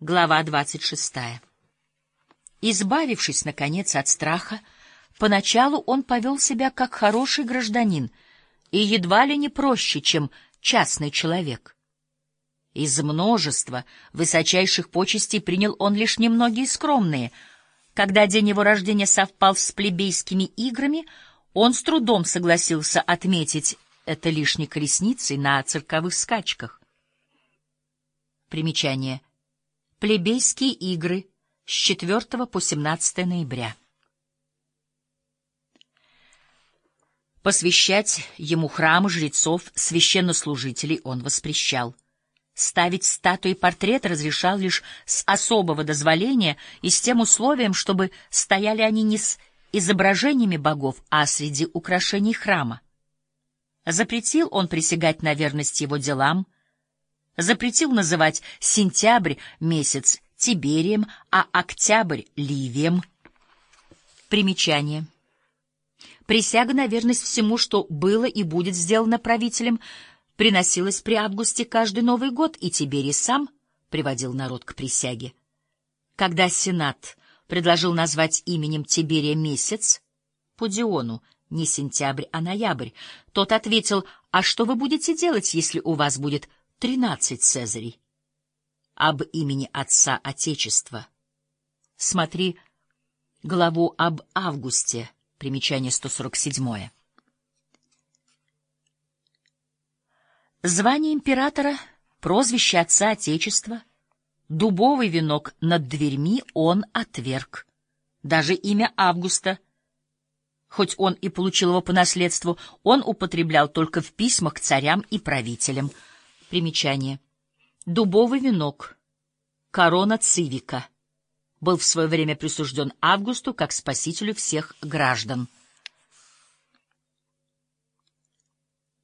Глава двадцать шестая. Избавившись, наконец, от страха, поначалу он повел себя как хороший гражданин и едва ли не проще, чем частный человек. Из множества высочайших почестей принял он лишь немногие скромные. Когда день его рождения совпал с плебейскими играми, он с трудом согласился отметить это лишней колесницей на цирковых скачках. Примечание. Плебейские игры с 4 по 17 ноября. Посвящать ему храмы жрецов, священнослужителей он воспрещал. Ставить статуи портрет разрешал лишь с особого дозволения и с тем условием, чтобы стояли они не с изображениями богов, а среди украшений храма. Запретил он присягать на верность его делам, запретил называть сентябрь месяц Тиберием, а октябрь — Ливием. Примечание. Присяга на верность всему, что было и будет сделано правителем, приносилась при августе каждый Новый год, и Тиберий сам приводил народ к присяге. Когда Сенат предложил назвать именем Тиберия месяц, по Диону, не сентябрь, а ноябрь, тот ответил, «А что вы будете делать, если у вас будет тринадцать Цезарей?» «Об имени Отца Отечества». Смотри главу об Августе, примечание 147. Звание императора, прозвище Отца Отечества, дубовый венок над дверьми он отверг. Даже имя Августа — хоть он и получил его по наследству, он употреблял только в письмах к царям и правителям. Примечание. Дубовый венок. Корона Цивика. Был в свое время присужден Августу как спасителю всех граждан.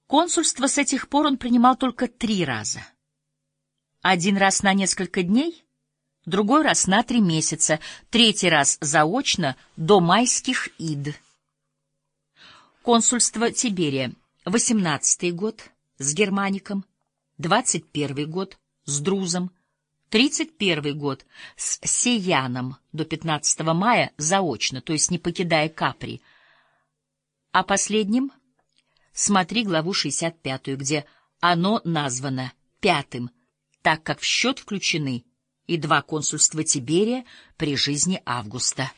Консульство с этих пор он принимал только три раза. Один раз на несколько дней, другой раз на три месяца, третий раз заочно до майских ид. Консульство Тиберия. 18 год с Германиком, 21 год с Друзом, 31 год с Сияном до 15 мая заочно, то есть не покидая Капри. А последним смотри главу 65, где оно названо пятым, так как в счет включены и два консульства Тиберия при жизни Августа.